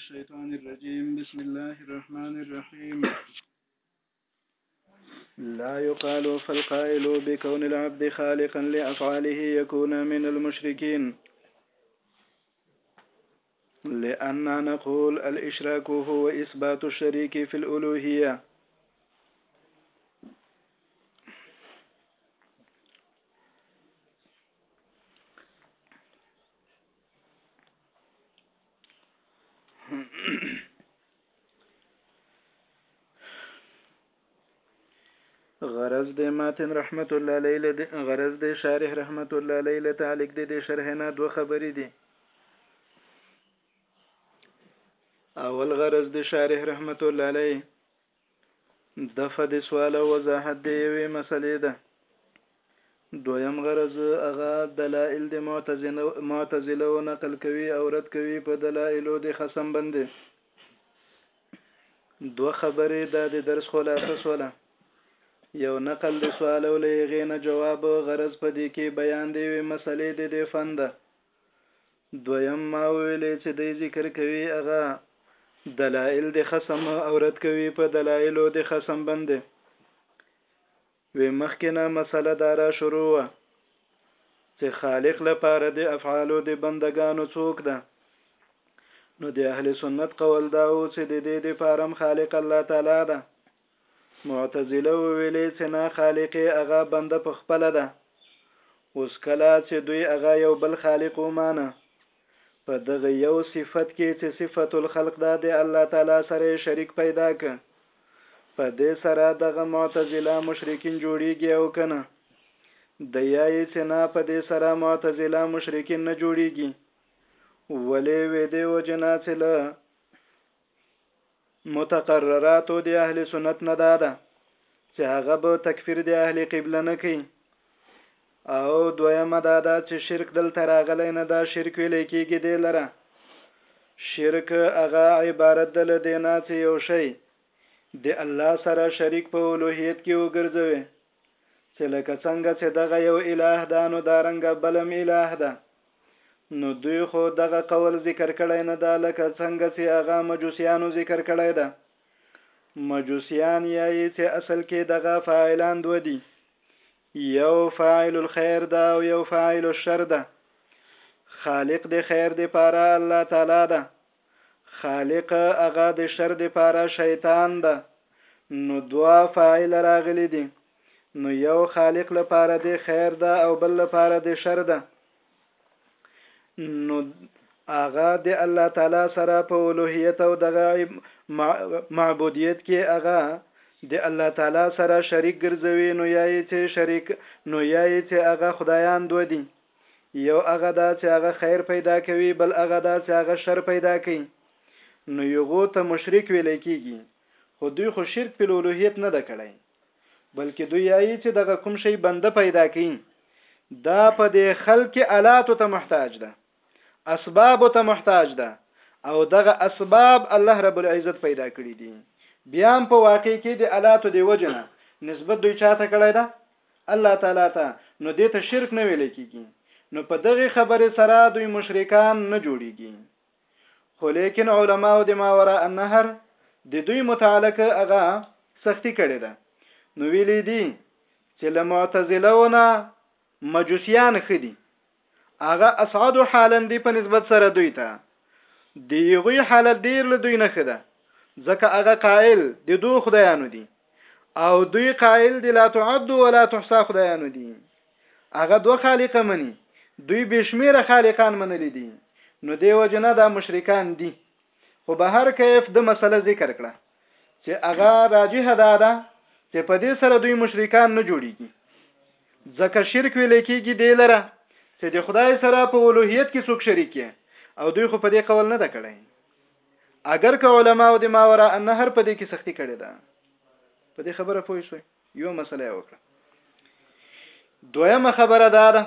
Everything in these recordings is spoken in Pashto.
الشيطان الرجيم بسم الله الرحمن الرحيم لا يقال فالقائل بكون العبد خالقا لأفعاله يكون من المشركين لأننا نقول الإشراك هو إثبات الشريك في الألوهية غرض د ماتن رحمت الله علیه له غرض د شارح رحمت الله علیه له تعلق د شرح نه دوه خبرې دي اول غرض د شارح رحمت الله علیه دفع د سوال او وضاحت د یوې مسلې ده دویم غرض هغه دلائل د معتزله او نقل کوي او رد کوي په دلائلو د خصم باندې دو خبرې دا د درس خلاصه سوله یو نقل د سوال او لغې نه جواب غرض په دې کې بیان دی وی مسلې د دې فند دویم ما ویلې چې دی ذکر کوي هغه دلائل د خصم او رد کوي په دلائلو د خصم باندې وی مخکنه مسله دارا شروع وه چې خالق لپاره د افعالو د بندگانو څوک ده نو د اهل سنت قول دا و چې د دې د فارم خالق الله تعالی ده معتزله وویلې چې نه خالق هغه بنده په خپله ده اوس کله چې دوی هغه یو بل خالق ومانه په دغه یو صفت کې چې صفت الخلق ده د الله تعالی سره شریک پیدا که په دې سره دغه معتزله مشرکین جوړیږي او کنه د یای چې نه په دې سره معتزله مشرکین نه جوړیږي ولې وې دې وجنا چې له متقرراتو د اهل سنت نه دا ده چې هغه به تکفیر د اهل قبله نه کوي او دویمه دا ده چې شرک دلته راغلی نه دا شرک ویل کېږي دی لره شرک هغه عبارت ده له دینا چې یو شی د الله سره شریک په اولوهیت کې وګرځوي چې لکه څنګه چې دغه یو اله ده نو دا رنګه بلم اله ده نو دوی خو دغه قول ذکر کړی نه ده لکه څنګه چې هغه مجوسیانو ذکر کړی ده مجوسیان یایي چې اصل کې دغه فاعلان دوه دي یو فاعل الخير ده او یو فاعل الشر ده خالق د خیر د پاره الله تعالی ده خالق هغه د شر د پاره شیطان ده نو دوا فاعل راغلی دي نو یو خالق لپاره د خیر ده او بل لپاره د شر ده نو هغه د الله تعالی سره په اولوهیت او دغه معبودیت کې هغه د الله تعالی سره شریک ګرځوي نو یای چې شریک نو یای چې هغه خدایان دوه دي یو هغه دا چې هغه خیر پیدا کوي بل هغه دا چې هغه شر پیدا کوي نو یغو ته مشرک ویل کیږي خو دوی خو شرک په لولوهیت نه ده کړی بلکې دوی یایي چې دغه کوم شی بنده پیدا کوي دا په دې خلق الاتو ته محتاج ده اسباب ته محتاج ده او دغه اسباب الله رب العزت پیدا کړی دي بیا په واقع کې د الاتو دی وجنه نسبت دوی چاته کړی ده الله تعالی ته نو دې ته شرک نه ویل کیږي نو په دغه خبره سره دوی مشرکان نه جوړیږي خو لیکن علما او د ماورا النهر د دوی متعلق هغه سختی کړی ده نو ویلي دي چې له معتزله ونه مجوسیان خدي هغه اسعد حالندی په نسبت سره دوی ته دیغوی حالت ډیر له دوی نه خده ځکه هغه قائل د دو خدایانو دي او دوی قائل دي لا تعد ولا تحصى خدایانو دي هغه دو خالق مني دوی بشمیره خالقان منل دي نو دیو جنا دا مشرکان دي خو به هر کیف د مسله ذکر کړه چې هغه راجح ده ده چې په دې سره دوی مشرکان نه جوړیږي ځکه شرک ویل کېږي دی لره چې د خدای سره په اولوهیت کې څوک شریک او دوی خو په دې قول نه ده کړی اگر که علما او د ماورا ان هر په دې کې سختی کړې ده په دې خبره پوه شو یو مسله یې وکړه دویمه خبره دا ده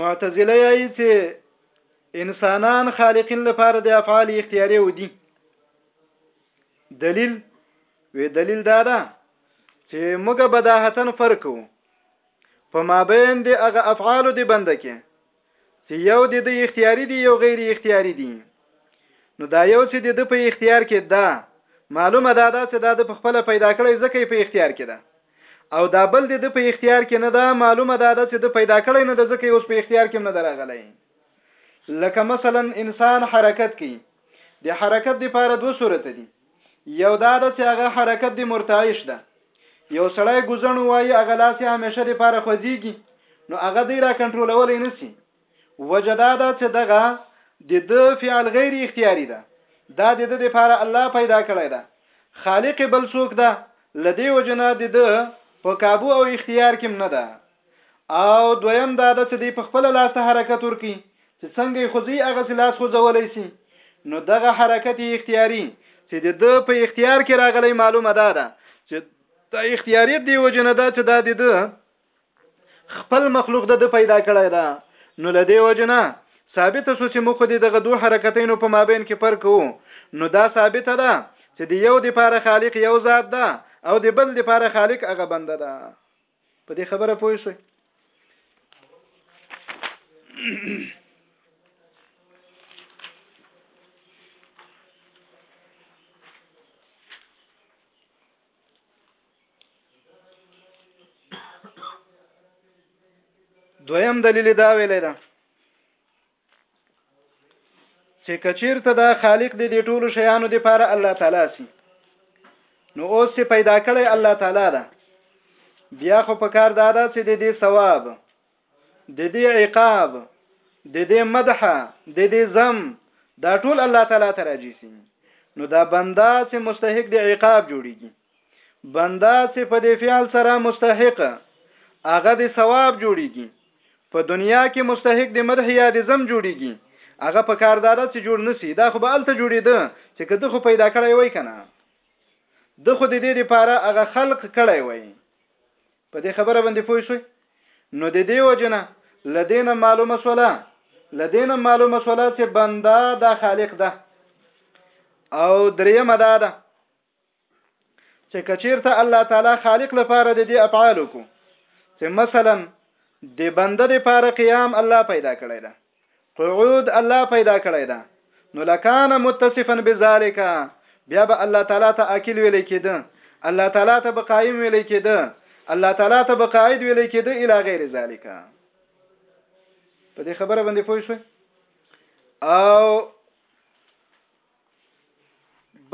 معتزله یایي چې انسانان خالقین لپاره د افعال اختیاري ودی دلیل وی دلیل دا ده چې موږ بداهتن فرق وو په مابین د هغه افعال دی بنده کې چې یو د اختیاري دی یو غیر اختیاري دی نو دا یو څه د ده په اختیار کې ده معلومه دا ده چې دا د په خپل پیدا کړی ځکه یې په اختیار کې ده او دا بل د په اختیار کې نه ده معلومه دا ده چې د پیدا کړی نه ده ځکه یې اوس په اختیار کې نه دراغلی لکه مثلا انسان حرکت کوي د حرکت لپاره دوه صورت دي یو دا ده چې هغه حرکت د مرتعش ده یو سړی ګزن وایي هغه لاس همیشه لپاره خوځيږي نو هغه دی را کنټرولولای نسی وجه دا ده چې دغه د ده فعل غیر اختیاري ده، دا د ده لپاره الله پیدا کړی ده، خالق یې بل څوک ده، له دې وجې نه د ده په کابو او اختیار کې هم نه ده. او دویم دا ده چې دی په خپل لاس ته حرکت ورکوي چې څنګه یې خوځي هغسې لاس خوځولی سي، نو دغه حرکت یې اختیاري چې د ده په اختیار کې راغلی معلومه دا ده چې دا اختیاریت دې وجې نه ده چې دا د ده خپل مخلوق د ده پیدا کړی ده نو له دې وجې نه ثابته شو چې موږ خو دې دغه دوه حرکتینو په مابین کې پر کوو نو دا ثابته ده چې د یو دپاره خالق یو ذات ده او د بل دپاره خالق هغه بنده ده په دې خبره پوه شئ دویم دلیل دا ویلې ده چې کچیر ته دا خالق دې د ټولو شیانو د پاره الله تعالی سي نو اوس چې پیدا کړی الله تعالی ده بیا خو په کار دا ده چې د دې ثواب د دې عقاب د دې مدح د دې زم دا ټول الله تعالی ته راځي سي نو دا بندا چې مستحق د عقاب جوړيږي بندا چې په دې فعل سره مستحق هغه د ثواب جوړيږي په دنیا کې مستحق د مدح یا د زم جوړيږي هغه په کار داده چې جوړ نسی دا خو به الته جوړیده چې کده خو پیدا کړی وای کنه د خو د دې لپاره هغه خلق کړی وای په دې خبره باندې پوه شوي نو د دې وجنه لدین معلومه سولا لدین معلومه سولا چې بندا دا خالق ده او دریم دا ده چې کچیرته الله تعالی خالق لپاره د دې افعال کو چې مثلا د بنده لپاره قیام الله پیدا کړی ده قعود الله پیدا کړی ده نو لکان متصفا بذالک بیا به الله تعالی ته عاقل ویل کېده الله تعالی ته به قائم ویل کېده الله تعالی ته به قائد ویل کېده الی غیر ذالک په دې خبره باندې پوه شئ او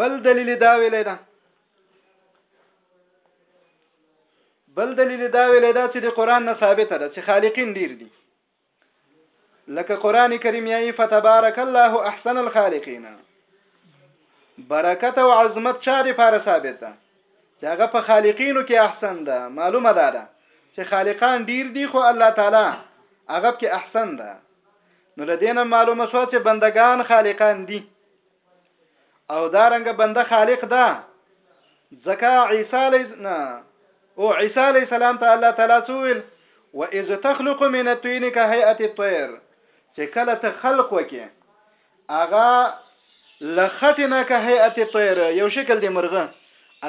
بل دلیل دا ویل ده بل دلیل دا ویل دا چې د قران نه ثابته ده چې خالقین ډیر دي لکه قران کریم یې فتبارک الله احسن الخالقین برکت او عظمت چا د پاره ثابت ده چې هغه په خالقینو کې احسن ده معلومه ده ده چې خالقان ډیر دي خو الله تعالی هغه کې احسن ده نو لدینه معلومه شو چې بندگان خالقان دي او دا رنګ بنده خالق ده ځکه عیسی علی نه او عیسی علی السلام ته الله تعالی څویل و اذ تخلق من الطين كهيئه الطير چې کله ته خلق وکې اغا لخټنه كهيئه الطير یو شکل دی مرغه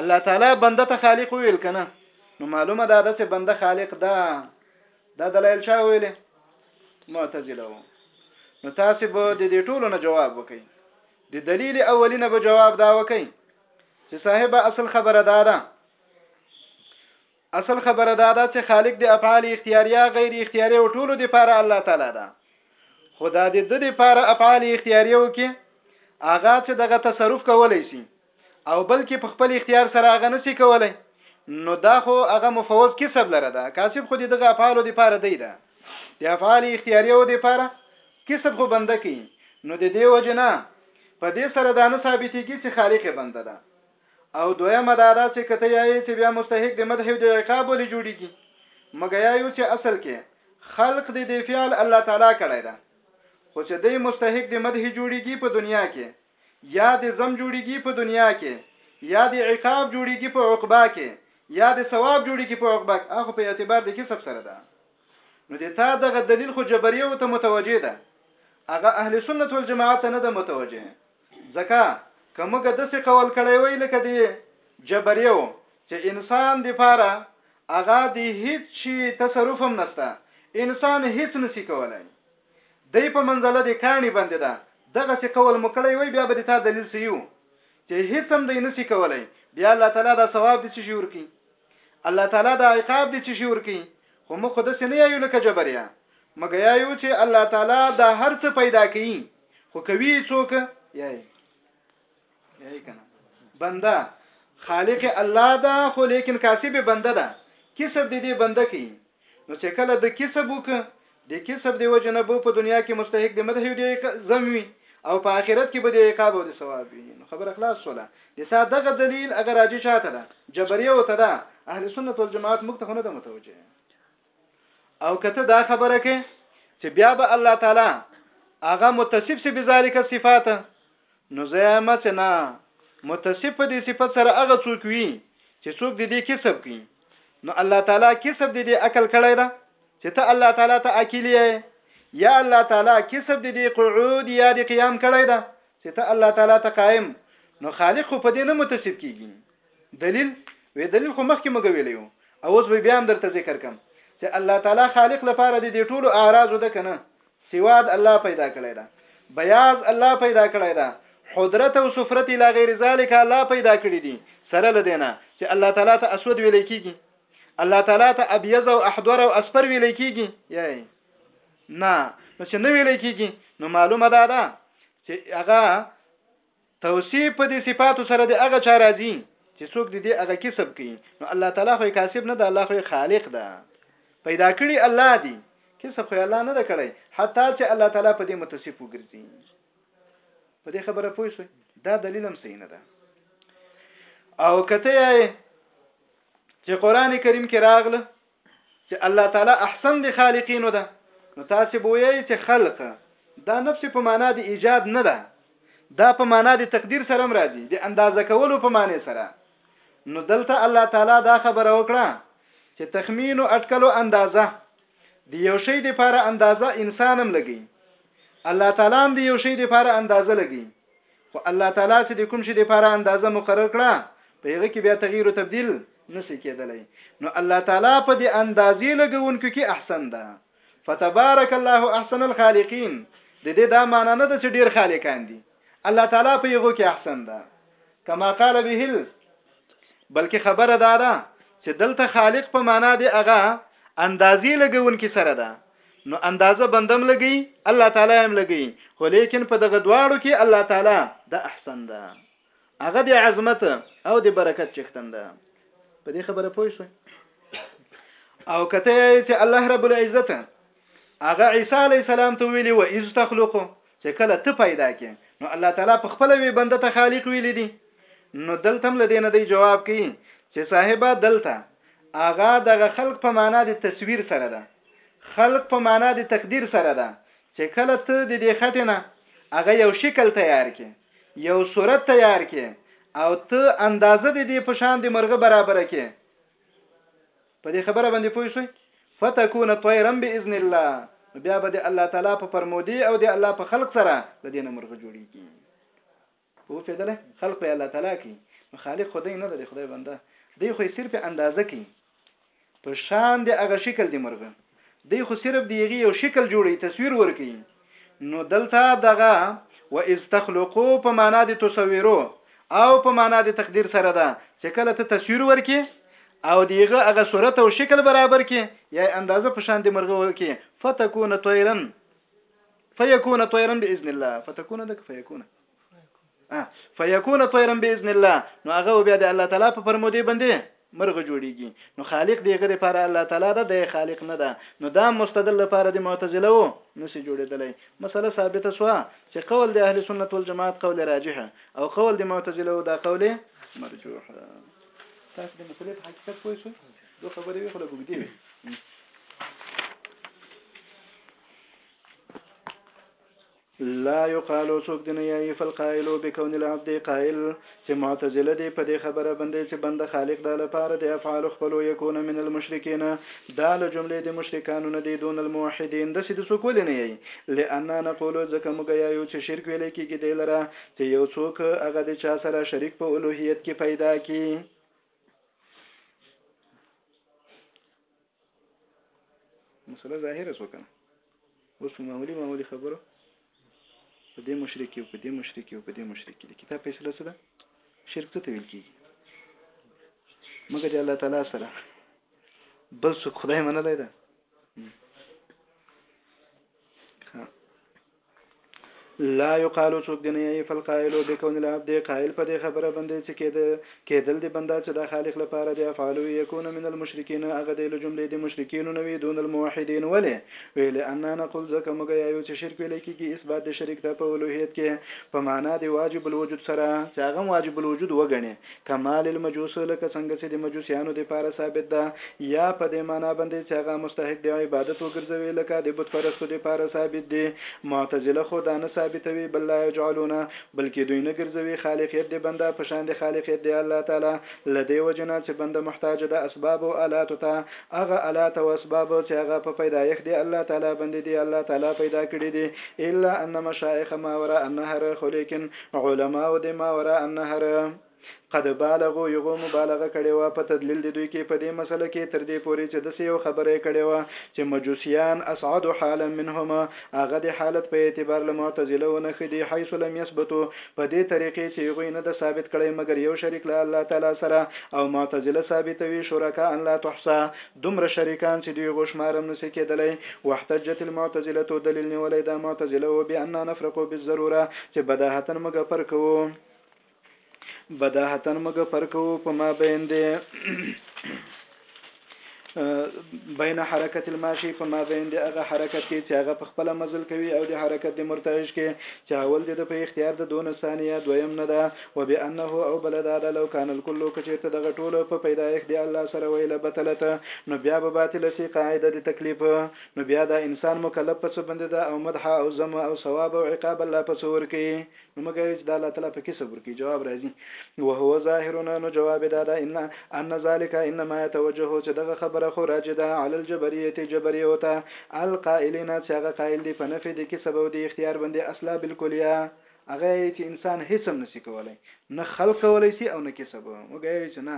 الله تعالی بنده ته خالق ویل کنه نو معلومه ده چې بنده خالق ده دا دلایل چا ویلې معتزله وو نو تاسو به د دې ټولو نه جواب وکئ د دلیل اولینه به جواب دا وکئ چې صاحب اصل خبره دا ده اصل خبره دا ده چې خالق د افعال اختیاریه غیر اختیاري او ټولو د پاره الله تعالی ده خدا د د لپاره افعال اختیاریو کې اغا چې دغه تصرف کولای شي او بلکې په خپل اختیار سره هغه نسی کولای نو دا خو هغه مفوض کسب لره ده کاسب خو دې دغه افعالو د پاره دی ده د افعال اختیاریو د پاره کسب خو بنده کوي نو د دې وجه نه په دې سره دا نه ثابتېږي چې خالق بنده ده او دویمه دا ده چې کته یې چې بیا مستحق د مدح او د عقاب ولې جوړیږي مګر یا یو چې اصل کې خلق د دې فعل الله تعالی کړی ده خو چې دی مستحق د مدح جوړیږي په دنیا کې یا دې ذم جوړیږي په دنیا کې یا دې عقاب جوړیږي په عقبا کې یا دې ثواب جوړیږي په عقبا کې اخو په اعتبار د کسب سره ده نو د تا دغه دلیل خو جبریه ته متوجه ده هغه اهل سنت والجماعت نه ده متوجه ځکه کومګه د څه قول کړی وی لکه دی جبریه چې انسان دی پاره هغه دی هیڅ شي تصرف هم نسته انسان هیڅ نسی کولای دی په منځله دی کاڼی بندی ده دغسی قول مو کړی وای بیا به دی تا دلیل صحیح وو چه هیڅ هم دی نسی کولای بیا الله تعالی دا ثواب دی چشی ورکی الله تعالی دا عقاب دی چشی ورکی خو مو خود سنه یایو لکه جبریا مګ یایو چه الله تعالی دا هر څه پیدا کوي خو کوي څوک یای یی کنه بنده خالق الله ده خو لیکن کاسب بنده ده کسب دې دې بنده کی نو چې کله د کسب وک د کسب دی وجه نه بو په دنیا کې مستحق د مدح دی زموي او په آخرت کې به د عقاب او د ثواب وي نو خبر اخلاص ولا د ساده دغه دلیل اگر راځي چاته ده جبريه او تدا اهل سنت والجماعت مخ ته نه ده متوجه او کته دا خبره کې چې بیا به الله تعالی هغه متصف سي بذالک الصفات نو زیامه چې نه متصف په دې صفت سره هغه څوک وي چې څوک د دې کسب کوي نو الله تعالی کسب د دې عقل کړی دا چې ته الله تعالی ته عقلی یا الله تعالی کسب د دې قعود یا د قیام کړی دا چې ته الله تعالی ته قائم نو خالق خو په دې نه متصف کیږي دلیل وی دلیل خو مخکې موږ ویلی وو او اوس به بیا هم درته ذکر کم چې الله تعالی خالق لپاره د دې ټولو اعراضو ده کنه سواد الله پیدا کړی ده بیاض الله پیدا کړی ده حضرت او سفرت الی غیر ذلک الله پیدا کړی دي سره لدینه چې الله تعالی ته اسود ویل کیږي الله تعالی ته ابیض او احضر او اسفر ویل کیږي یای نه نو چې نه ویل کیږي نو معلومه ده ده چې هغه توصیف په دې صفاتو سره د هغه چا راځي چې څوک د دې هغه کسب کوي نو الله تعالی خو یې کاسب نه ده الله خو یې خالق ده پیدا کړي الله دی کسب خو الله نه ده کړی حتی چې الله تعالی په دې متصف وګرځي په دې خبره پوه شئ دا دلیل هم صحیح نه ده او کته یې چې قران کریم کې راغله چې الله تعالی احسن د خالقینو ده نو تاسو به وایئ چې خلق دا نفس په معنا د ایجاد نه ده دا په معنا د تقدیر سره مرادي د اندازه کولو په معنی سره نو دلته الله تعالی دا خبره وکړه چې تخمین او اټکلو اندازه د یو شی د لپاره اندازه انسانم لګي الله تعالی هم د یو شی د لپاره اندازه لګي خو الله تعالی چې د کوم شي لپاره اندازه مقرر کړه په هغه کې بیا تغییر او تبديل نسی کېدلی نو الله تعالی په دې اندازې لګونکو کې احسن ده فتبارك الله احسن الخالقين د دې دا معنی نه ده چې ډیر خالقان دي الله تعالی په یغو کې احسن ده کما قال به بلکې خبره ده ده چې دلته خالق په معنا دی هغه اندازې لګون کې سره ده نو اندازه بندم لګي الله تعالی هم لګي خو لیکن په دغه دواړو کې الله تعالی د احسن ده هغه د عظمت او د برکت چښتن ده په دې خبره پوه شئ او کته چې الله رب العزت هغه عیسی علی السلام ته ویلی و اذ تخلق چه کله ته پیدا کړې نو الله تعالی په خپله وی بنده ته خالق ویلی دی نو دلته هم لدې نه دی جواب کوي چې صاحبه دلته اغا دغه خلق په معنا د تصویر سره ده خلق په معنا د تقدیر سره ده چې کله ته د دې خټې نه هغه یو شکل تیار کې یو صورت تیار کې او ته اندازه د دې په شان د مرغه برابر کې په دې خبره باندې پوه شوئ؟ فتکون طیرا باذن الله نو بیا به د الله تعالی په فرمودې او د الله په خلق سره د دې نه مرغه جوړیږي په پیدله خلق په الله تعالی کوي نو خالق خدای نه د خدای بنده دی خو صرف اندازه کوي په شان د هغه شکل دی مرغه دی خو صرف دیغه یو شکل جوړي تصویر ورکي نو دلته دغه و اذ تخلقو په مانا د تصویرو او په مانا د تقدیر سره ده چې کله ته تصویر ورکې او دیغه هغه صورت او شکل برابر کې یا اندازه په شان د مرغه ورکې فتكون طيرا فيكون طيرا باذن الله فتكون دک فيكون فیکون طیرا باذن الله نو هغه بیا د الله تعالی په فرمودې باندې مرغ جوړیږي نو خالق دیغه لپاره الله تعالی ده د خالق نه ده نو دا مستدل لپاره د معتزله وو نسی جوړیدلی مسله ثابته شو چې قول د اهل سنت والجماعت قول راجح او قول د معتزله دا قول مرجوح تاسو د مسلې په حقیقت پوه شئ دوه خبرې وي خو له بګدي وي لا يقال او څوک دې نه يايي فالقائل بکون العبد قائل چې معتزله دې په دې خبره بندې چې بنده خالق ده له پاره د افعالو خپلو يکون من المشرکين دا له جملې د مشرکانو نه دې دون الموحدين داسې دې څوک ولې نه يايي لأننا نقول ځکه موږ يايو چې شرک ويلې کېږي دې لره چې يو څوک هغه د چا سره شريک په الوهيت کې پيدا کړي. مسله ظاهره شو کنه اوس په معمولی معمولی خبرو په دې مشرکی او په دې مشرکی او په دې مشرکی د کتاب فیصله څه ده شرک څه ته ویل کیږي مګر چې الله تعالی سره بل څوک خدای منلای ده لا یقال چوک دی نه یی فالقائل بکون العبد قائل په دی خبره بندی چه کیده کیدل دی بنده چه دا خالق لپاره دی افعل یکون من المشرکین هغه دی له جملی دی مشرکینو نه وی دون الموحدین ولی وی لأننا نقول ځکه موږ یایو چه شرک ویلی کیږي اثبات دی شریک ته په الوهیت کې په معنا دی واجب الوجود سره چه هغه واجب الوجود وګڼی کما للمجوس لکه څنګه چې د مجوسیانو د پاره ثابت ده یا په دې معنا باندې چې هغه مستحق دی عبادت وګرځوي لکه د بت پرستو د پاره ثابت دی معتزله خو دا نه ثابتوي بل لا یجعلون بلکې دوی نه ګرځوي خالقیت د بنده په شان د خالقیت دی الله تعالی لدې وجنه چې بنده محتاج ده اسباب او الات ته هغه الات او اسباب چې هغه په پیدایښت دی الله تعالی باندې دی الله تعالی پیدا کړی دی الا ان مشایخ ما وراء النهر خو لیکن علماء د ماورا النهر قد بالغو یغو مبالغه کړې و په تدلیل د دوی کې په دې مسله کې تر دې پورې چې داسې یو خبره یې کړې وه چې مجوسیان اسعد حالا منهم هغه د حالت په اعتبار له معتزله و نښې دي حیث لم یثبتو په دې طریقې چې هغوی نه ده ثابت کړی مګر یو شریک له الله تعالی سره او معتزله ثابتوي شرکا ان لا تحصا دومره شريکان چي دوی غوشمارم نسي کيدلای واحتجت المعتزلة دليل نيولی دا معتزله وو بأننا نفرق بالضرورة چي بداهتاً موږ فرق کوو بداهتاً موږ فرق کوو په ما بين دي بين حرکت الماشي په ما بين دي هغه حرکت کې چې هغه په خپل مزل کوي او د حرکت د مرتعش کې چې اول دې د په اختیار د دون ثانیه دویم نه ده وبأنه او بله دا ده لو کان الکل که چېرته دغه ټول په پیدایښت د الله سره وی لبطلت نو بیا به باطله سي قاعده د تکلیف نو بیا دا انسان مکلف په څه بندې ده او مدح او ذم او ثواب او عقاب الله په څه ورکوي نو مه ګایې چې دا الله تعالی په کې څه ورکوي جواب راځي وهو ظاهر نو جواب دا ده ان ان ذالک انما يتوجه چې دغه خبره خو راجي ده علی الجبریه جبریه ته القائلین چې هغه قائل دي په نفي د کسب او د اختیار باندې اصلا بالکلیه هغه یې چې انسان هیڅ هم نسی کولای نه خلق کولای سي او نه کسب وګیا وي چې نه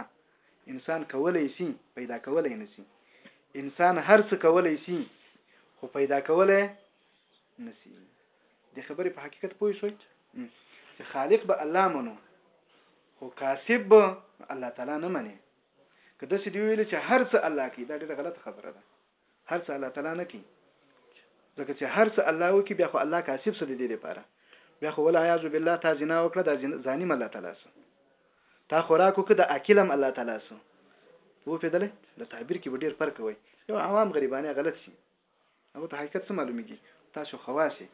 انسان کولای سي پیدا کولای نسی انسان هر څه کولای سي خو پیدا کولای نسی د خبرې په حقیقت پوه شوي چې خالق به الله منو خو کاسب به الله تعالی نه مني که داسې دی ویل چې هر څه الله کوي دا ډېره غلطه خبره ده هر څه الله تعالی نه کوي ځکه چې هر څه الله وکي بیا خو الله کاسب څه د دې لپاره بیا خو ولا یعذ بالله تا زنا وکړه دا زانیم الله تعالی سو تا خوراک وکړه د اکلم الله تعالی سو وو پیدلې د تعبیر کې ډیر فرق وي یو عوام غریبانه غلط شي هغه ته حقیقت څه معلومیږي تاسو خواصي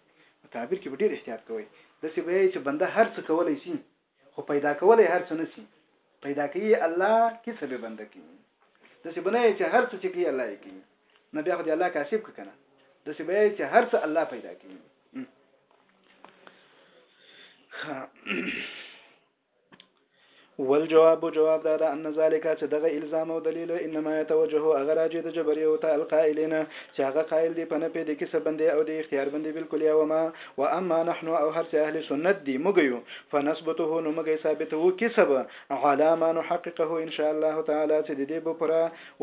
تعبیر کې ډیر احتیاط کوئ د څه به چې بنده هر څه کولای شي خو پیدا کولای هر څه نسی پیدا کوي الله کیسه به بنده کوي د څه بنای چې هر څه چې کوي الله یې کوي نه بیا خو دی الله کاسب ک کنه د څه بیا چې هر څه الله پیدا کوي والجواب جواب دا ده ان ذالک چې دغه الزام او دلیل انما يتوجه هغه راځي د جبري او تعال قائلین چې هغه قائل دی په نه پیدا کې سبندې او د اختیار بندې بالکل یا وما و اما نحن او هر چې اهل سنت دي موږ یو فنثبته نو موږ ثابتو کسب علی ما نحققه ان شاء الله تعالی چې د دې به پر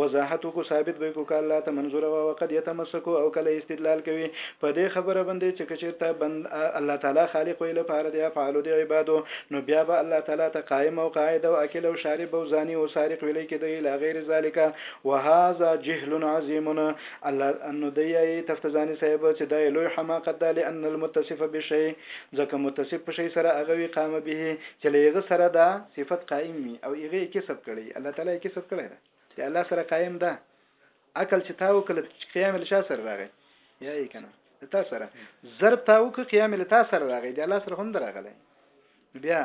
وضاحت کو ثابت به کو کله ته منظور او وقد يتمسك او کله استدلال کوي په دې خبره باندې چې کچیرته بند الله تعالی خالق ویل لپاره دی افعال دی عبادو نو بیا به الله تعالی ته قائم او قاعد او اکل او شارب او زانی او سارق ویل کېدی لا غیر ذالک وهذا جهل عظیم الله انو دی یی تفتزانی صاحب چې دا یې لوی حماقت ده لان المتصف بشی ځکه متصف په شی سره هغه وی قام به چې له هغه سره دا صفت قائم وي او هغه یې کسب کړي الله تعالی یې کسب کړي ده چې الله سره قائم ده عقل چې تا وکړ چې قیام له شاسر راغی یا یې کنه تا سره ضرب تا وکړ قیام له تا سره راغی دی الله سره هم دراغلی بیا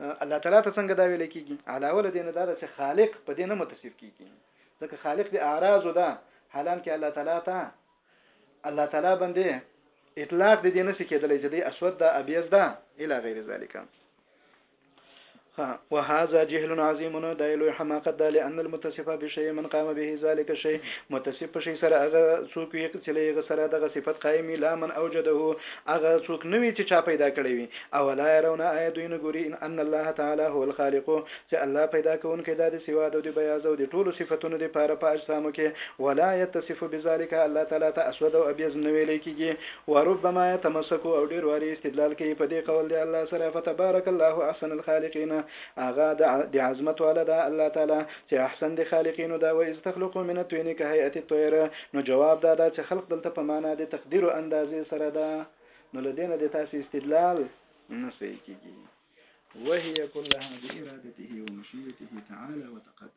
الله تعالی ته څنګه دا ویل کیږي علاوه دین دا چې خالق په دې نه متصف کیږي ځکه خالق د اعراض ده حالانکه الله تعالی ته الله تعالی باندې اطلاق د دې نسی کېدلی چې د اسود ده ابيض ده الی غیر ذالک وهذا جهل عظيم دا لوی حماقت ده لأن المتصف بشيء من قام به ذلك الشيء متصف په شي سره هغه څوک یې چې له سره دغه صفت قائم لا من اوجده هغه څوک نوي چې چا پیدا کړی وي او لا يرون ايدين ګوري ان الله تعالی هو الخالق چې الله پیدا کوونکی دا د سواد او د بیاض او د ټولو صفتونو د پاره په اجسامو کې ولا یتصف بذلک الله تعالی ته اسود او ابیض نه ویلې کیږي وربما یتمسک او ډیر واري استدلال کوي په دې قول دی الله سره فتبارک الله احسن الخالقین اغا د عظمت والا دا الله تعالی چې احسن د خالقینو دا و از تخلقو من التوین که هیئت الطیر نو جواب دا دا چې خلق دلته په معنا د تقدیر او اندازې سره ده نو لدینه د تاسو استدلال نه صحیح کیږي وهي كلها بإرادته ومشيئته تعالى وتقدم